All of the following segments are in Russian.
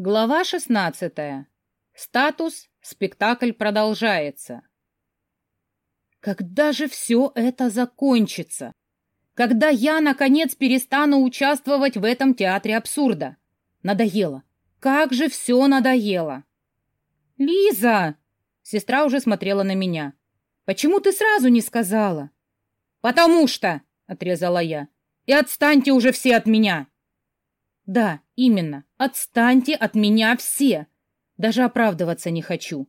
Глава 16. Статус «Спектакль продолжается». Когда же все это закончится? Когда я, наконец, перестану участвовать в этом театре абсурда? Надоело. Как же все надоело. «Лиза!» Сестра уже смотрела на меня. «Почему ты сразу не сказала?» «Потому что!» — отрезала я. «И отстаньте уже все от меня!» Да, именно. Отстаньте от меня все. Даже оправдываться не хочу.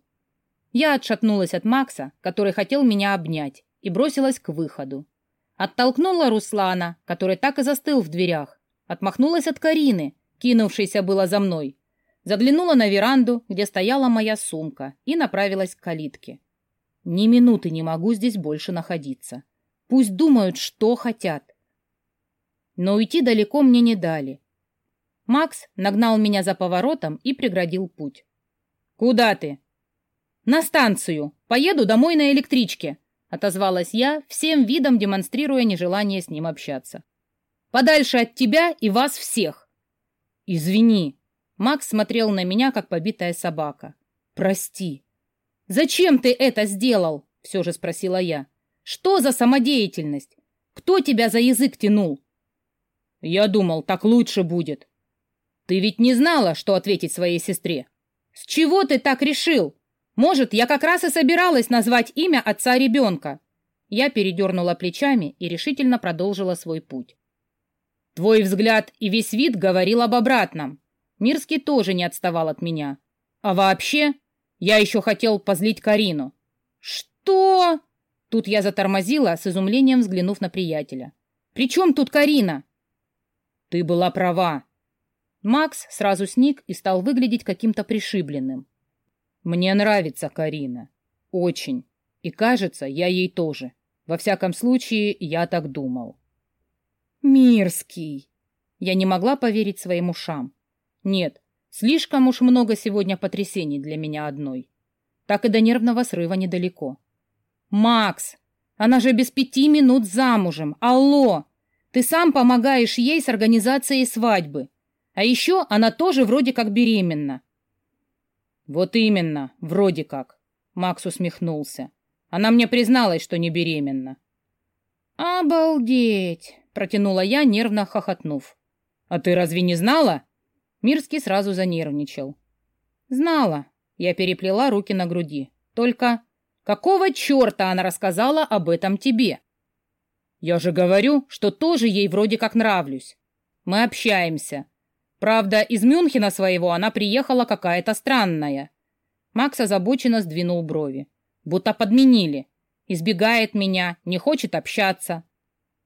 Я отшатнулась от Макса, который хотел меня обнять, и бросилась к выходу. Оттолкнула Руслана, который так и застыл в дверях. Отмахнулась от Карины, кинувшейся было за мной. Заглянула на веранду, где стояла моя сумка, и направилась к калитке. Ни минуты не могу здесь больше находиться. Пусть думают, что хотят. Но уйти далеко мне не дали. Макс нагнал меня за поворотом и преградил путь. «Куда ты?» «На станцию. Поеду домой на электричке», — отозвалась я, всем видом демонстрируя нежелание с ним общаться. «Подальше от тебя и вас всех». «Извини». Макс смотрел на меня, как побитая собака. «Прости». «Зачем ты это сделал?» — все же спросила я. «Что за самодеятельность? Кто тебя за язык тянул?» «Я думал, так лучше будет», ты ведь не знала, что ответить своей сестре. С чего ты так решил? Может, я как раз и собиралась назвать имя отца ребенка. Я передернула плечами и решительно продолжила свой путь. Твой взгляд и весь вид говорил об обратном. Мирский тоже не отставал от меня. А вообще, я еще хотел позлить Карину. Что? Тут я затормозила, с изумлением взглянув на приятеля. При чем тут Карина? Ты была права. Макс сразу сник и стал выглядеть каким-то пришибленным. «Мне нравится Карина. Очень. И кажется, я ей тоже. Во всяком случае, я так думал». «Мирский!» Я не могла поверить своим ушам. Нет, слишком уж много сегодня потрясений для меня одной. Так и до нервного срыва недалеко. «Макс! Она же без пяти минут замужем! Алло! Ты сам помогаешь ей с организацией свадьбы. А еще она тоже вроде как беременна. Вот именно, вроде как. Макс усмехнулся. Она мне призналась, что не беременна. Обалдеть, протянула я, нервно хохотнув. А ты разве не знала? Мирский сразу занервничал. Знала. Я переплела руки на груди. Только какого черта она рассказала об этом тебе? Я же говорю, что тоже ей вроде как нравлюсь. Мы общаемся. Правда, из Мюнхена своего она приехала какая-то странная. Макс озабоченно сдвинул брови. Будто подменили. Избегает меня, не хочет общаться.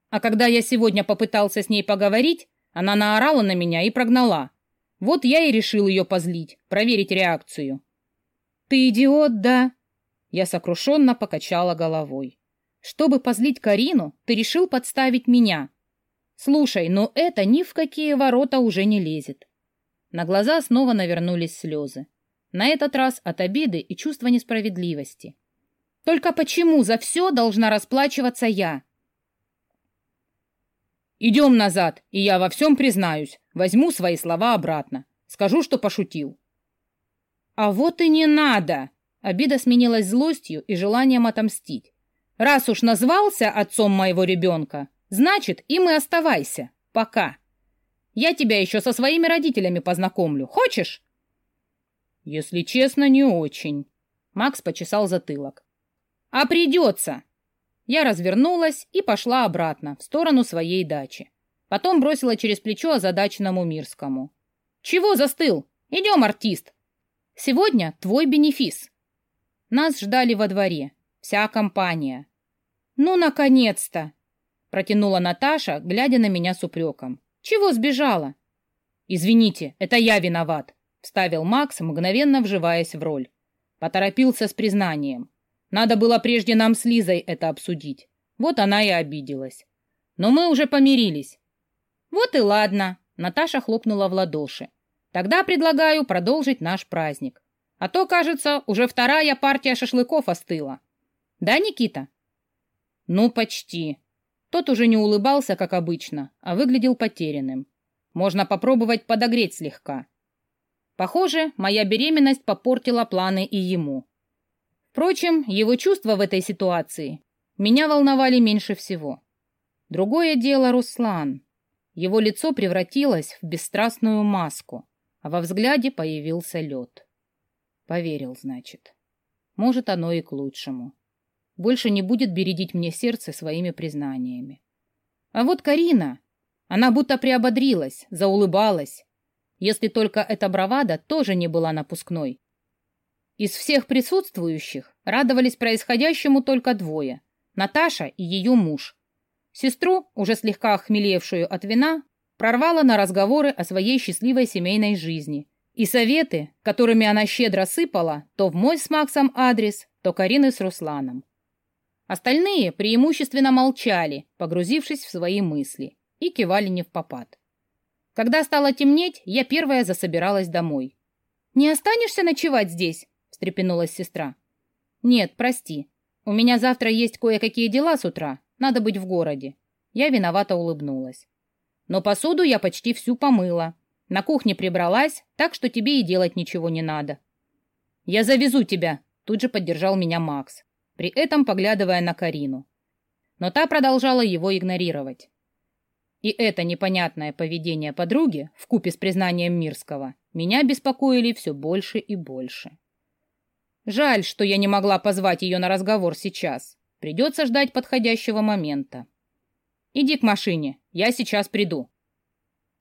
А когда я сегодня попытался с ней поговорить, она наорала на меня и прогнала. Вот я и решил ее позлить, проверить реакцию. «Ты идиот, да?» Я сокрушенно покачала головой. «Чтобы позлить Карину, ты решил подставить меня. Слушай, но это ни в какие ворота уже не лезет. На глаза снова навернулись слезы. На этот раз от обиды и чувства несправедливости. Только почему за все должна расплачиваться я? Идем назад, и я во всем признаюсь. Возьму свои слова обратно. Скажу, что пошутил. А вот и не надо. Обида сменилась злостью и желанием отомстить. Раз уж назвался отцом моего ребенка, Значит, и оставайся. Пока. Я тебя еще со своими родителями познакомлю. Хочешь? Если честно, не очень. Макс почесал затылок. А придется. Я развернулась и пошла обратно, в сторону своей дачи. Потом бросила через плечо озадаченному Мирскому. «Чего застыл? Идем, артист! Сегодня твой бенефис!» Нас ждали во дворе. Вся компания. «Ну, наконец-то!» Протянула Наташа, глядя на меня с упреком. «Чего сбежала?» «Извините, это я виноват», — вставил Макс, мгновенно вживаясь в роль. Поторопился с признанием. «Надо было прежде нам с Лизой это обсудить. Вот она и обиделась. Но мы уже помирились». «Вот и ладно», — Наташа хлопнула в ладоши. «Тогда предлагаю продолжить наш праздник. А то, кажется, уже вторая партия шашлыков остыла. Да, Никита?» «Ну, почти», тот уже не улыбался, как обычно, а выглядел потерянным. Можно попробовать подогреть слегка. Похоже, моя беременность попортила планы и ему. Впрочем, его чувства в этой ситуации меня волновали меньше всего. Другое дело Руслан. Его лицо превратилось в бесстрастную маску, а во взгляде появился лед. Поверил, значит. Может, оно и к лучшему. Больше не будет бередить мне сердце своими признаниями. А вот Карина, она будто приободрилась, заулыбалась. Если только эта бравада тоже не была напускной. Из всех присутствующих радовались происходящему только двое — Наташа и ее муж. Сестру, уже слегка охмелевшую от вина, прорвала на разговоры о своей счастливой семейной жизни и советы, которыми она щедро сыпала то в мой с Максом адрес, то Карины с Русланом. Остальные преимущественно молчали, погрузившись в свои мысли, и кивали не в попад. Когда стало темнеть, я первая засобиралась домой. «Не останешься ночевать здесь?» — встрепенулась сестра. «Нет, прости. У меня завтра есть кое-какие дела с утра. Надо быть в городе». Я виновато улыбнулась. «Но посуду я почти всю помыла. На кухне прибралась, так что тебе и делать ничего не надо». «Я завезу тебя», — тут же поддержал меня Макс при этом поглядывая на Карину. Но та продолжала его игнорировать. И это непонятное поведение подруги, вкупе с признанием Мирского, меня беспокоили все больше и больше. Жаль, что я не могла позвать ее на разговор сейчас. Придется ждать подходящего момента. Иди к машине, я сейчас приду.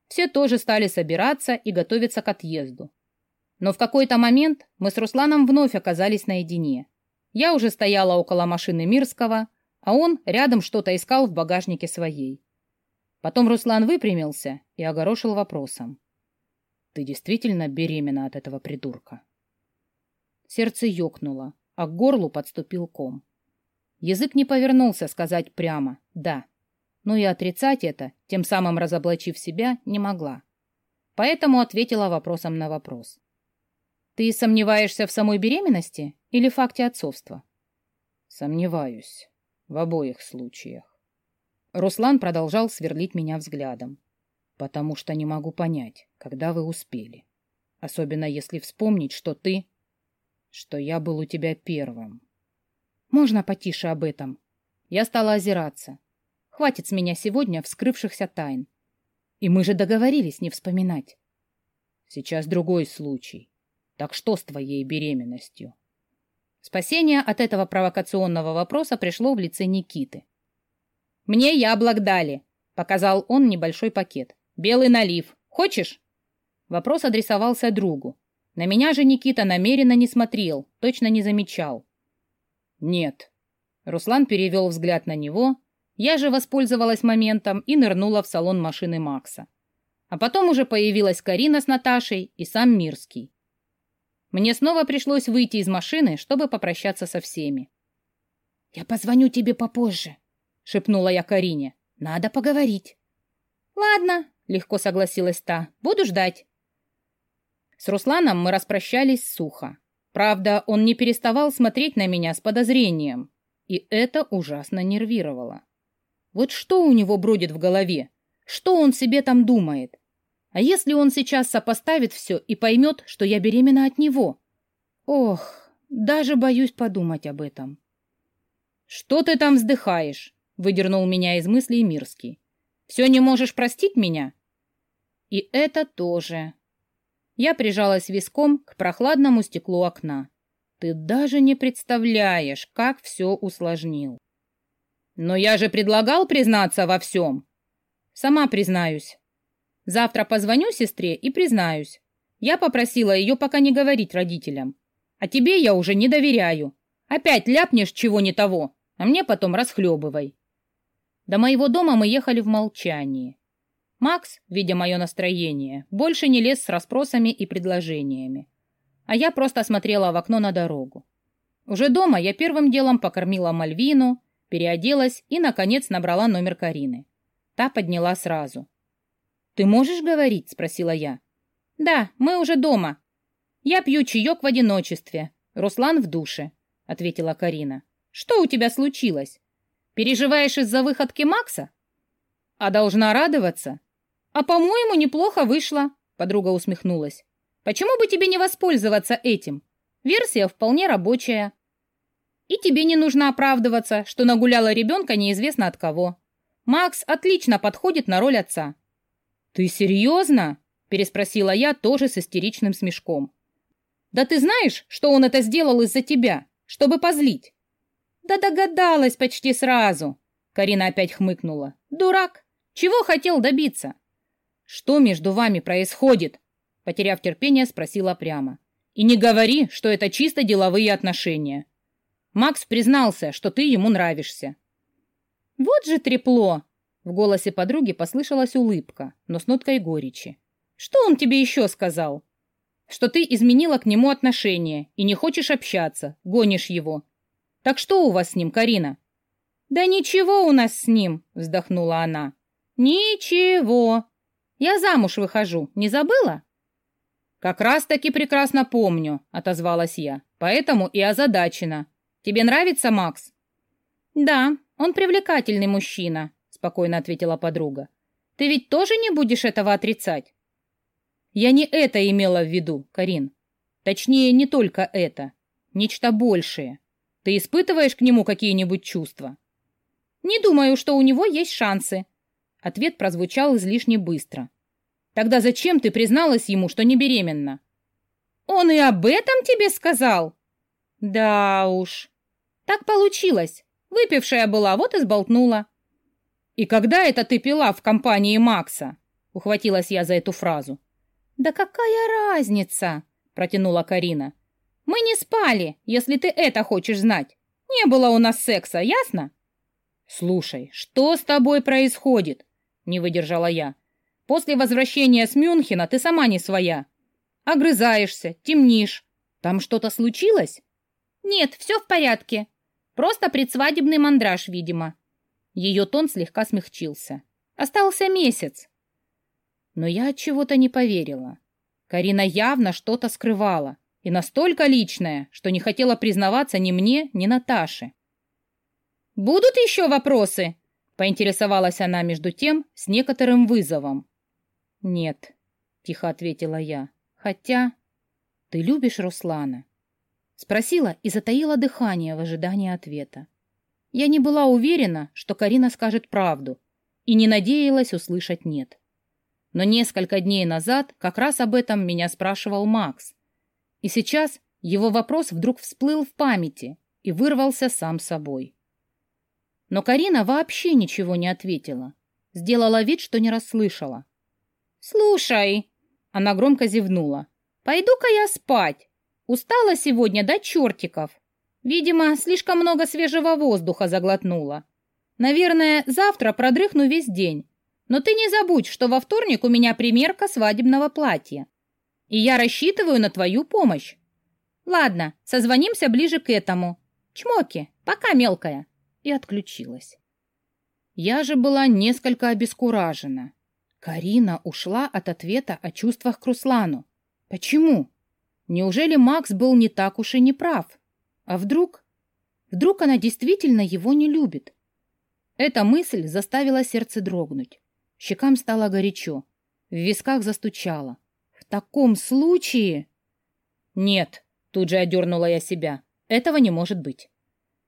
Все тоже стали собираться и готовиться к отъезду. Но в какой-то момент мы с Русланом вновь оказались наедине. Я уже стояла около машины Мирского, а он рядом что-то искал в багажнике своей. Потом Руслан выпрямился и огорошил вопросом. «Ты действительно беременна от этого придурка?» Сердце ёкнуло, а к горлу подступил ком. Язык не повернулся сказать прямо «да», но и отрицать это, тем самым разоблачив себя, не могла. Поэтому ответила вопросом на вопрос. Ты сомневаешься в самой беременности или факте отцовства? Сомневаюсь. В обоих случаях. Руслан продолжал сверлить меня взглядом. Потому что не могу понять, когда вы успели. Особенно если вспомнить, что ты... Что я был у тебя первым. Можно потише об этом? Я стала озираться. Хватит с меня сегодня вскрывшихся тайн. И мы же договорились не вспоминать. Сейчас другой случай. Так что с твоей беременностью? Спасение от этого провокационного вопроса пришло в лице Никиты. «Мне яблок дали», — показал он небольшой пакет. «Белый налив. Хочешь?» Вопрос адресовался другу. На меня же Никита намеренно не смотрел, точно не замечал. «Нет». Руслан перевел взгляд на него. Я же воспользовалась моментом и нырнула в салон машины Макса. А потом уже появилась Карина с Наташей и сам Мирский. Мне снова пришлось выйти из машины, чтобы попрощаться со всеми. «Я позвоню тебе попозже», — шепнула я Карине. «Надо поговорить». «Ладно», — легко согласилась та. «Буду ждать». С Русланом мы распрощались сухо. Правда, он не переставал смотреть на меня с подозрением, и это ужасно нервировало. Вот что у него бродит в голове? Что он себе там думает? А если он сейчас сопоставит все и поймет, что я беременна от него? Ох, даже боюсь подумать об этом. «Что ты там вздыхаешь?» — выдернул меня из мыслей Мирский. «Все не можешь простить меня?» «И это тоже». Я прижалась виском к прохладному стеклу окна. «Ты даже не представляешь, как все усложнил». «Но я же предлагал признаться во всем». «Сама признаюсь, Завтра позвоню сестре и признаюсь. Я попросила ее пока не говорить родителям. А тебе я уже не доверяю. Опять ляпнешь чего не того, а мне потом расхлебывай. До моего дома мы ехали в молчании. Макс, видя мое настроение, больше не лез с расспросами и предложениями. А я просто смотрела в окно на дорогу. Уже дома я первым делом покормила Мальвину, переоделась и, наконец, набрала номер Карины. Та подняла сразу. «Ты можешь говорить?» — спросила я. «Да, мы уже дома. Я пью чаек в одиночестве. Руслан в душе», — ответила Карина. «Что у тебя случилось? Переживаешь из-за выходки Макса?» «А должна радоваться?» «А, по-моему, неплохо вышло», — подруга усмехнулась. Почему бы тебе не воспользоваться этим? Версия вполне рабочая. И тебе не нужно оправдываться, что нагуляла ребенка неизвестно от кого. Макс отлично подходит на роль отца. «Ты серьезно?» – переспросила я тоже с истеричным смешком. «Да ты знаешь, что он это сделал из-за тебя, чтобы позлить?» «Да догадалась почти сразу», – Карина опять хмыкнула. «Дурак! Чего хотел добиться?» «Что между вами происходит?» – потеряв терпение, спросила прямо. «И не говори, что это чисто деловые отношения. Макс признался, что ты ему нравишься». «Вот же трепло!» В голосе подруги послышалась улыбка, но с ноткой горечи. «Что он тебе еще сказал?» «Что ты изменила к нему отношение и не хочешь общаться, гонишь его. Так что у вас с ним, Карина?» «Да ничего у нас с ним», — вздохнула она. «Ничего. Я замуж выхожу, не забыла?» «Как раз-таки прекрасно помню», — отозвалась я. «Поэтому и озадачена. Тебе нравится Макс?» «Да, он привлекательный мужчина», — спокойно ответила подруга. «Ты ведь тоже не будешь этого отрицать?» «Я не это имела в виду, Карин. Точнее, не только это. Нечто большее. Ты испытываешь к нему какие-нибудь чувства?» «Не думаю, что у него есть шансы». Ответ прозвучал излишне быстро. «Тогда зачем ты призналась ему, что не беременна?» «Он и об этом тебе сказал?» «Да уж. Так получилось. Выпившая была, вот и сболтнула. «И когда это ты пила в компании Макса?» — ухватилась я за эту фразу. «Да какая разница?» — протянула Карина. «Мы не спали, если ты это хочешь знать. Не было у нас секса, ясно?» «Слушай, что с тобой происходит?» — не выдержала я. «После возвращения с Мюнхена ты сама не своя. Огрызаешься, темнишь. Там что-то случилось?» «Нет, все в порядке», Просто предсвадебный мандраж, видимо. Ее тон слегка смягчился. Остался месяц. Но я от чего-то не поверила. Карина явно что-то скрывала, и настолько личное, что не хотела признаваться ни мне, ни Наташе. «Будут еще вопросы?» — поинтересовалась она между тем с некоторым вызовом. «Нет», — тихо ответила я, — «хотя ты любишь Руслана». Спросила и затаила дыхание в ожидании ответа. Я не была уверена, что Карина скажет правду, и не надеялась услышать «нет». Но несколько дней назад как раз об этом меня спрашивал Макс. И сейчас его вопрос вдруг всплыл в памяти и вырвался сам собой. Но Карина вообще ничего не ответила. Сделала вид, что не расслышала. «Слушай!» Она громко зевнула. «Пойду-ка я спать. Устала сегодня до чертиков. Видимо, слишком много свежего воздуха заглотнула. Наверное, завтра продрыхну весь день. Но ты не забудь, что во вторник у меня примерка свадебного платья. И я рассчитываю на твою помощь. Ладно, созвонимся ближе к этому. Чмоки, пока, мелкая. И отключилась. Я же была несколько обескуражена. Карина ушла от ответа о чувствах к Руслану. Почему? Неужели Макс был не так уж и не прав? А вдруг? Вдруг она действительно его не любит? Эта мысль заставила сердце дрогнуть. Щекам стало горячо. В висках застучало. В таком случае... Нет, тут же одернула я себя. Этого не может быть.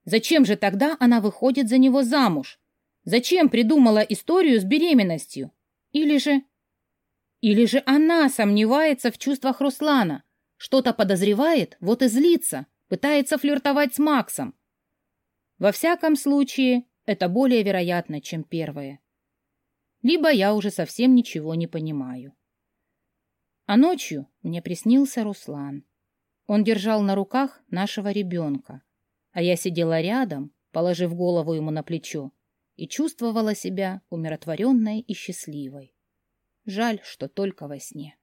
Зачем же тогда она выходит за него замуж? Зачем придумала историю с беременностью? Или же... Или же она сомневается в чувствах Руслана? Что-то подозревает, вот и злится, пытается флиртовать с Максом. Во всяком случае, это более вероятно, чем первое. Либо я уже совсем ничего не понимаю. А ночью мне приснился Руслан. Он держал на руках нашего ребенка, а я сидела рядом, положив голову ему на плечо, и чувствовала себя умиротворенной и счастливой. Жаль, что только во сне.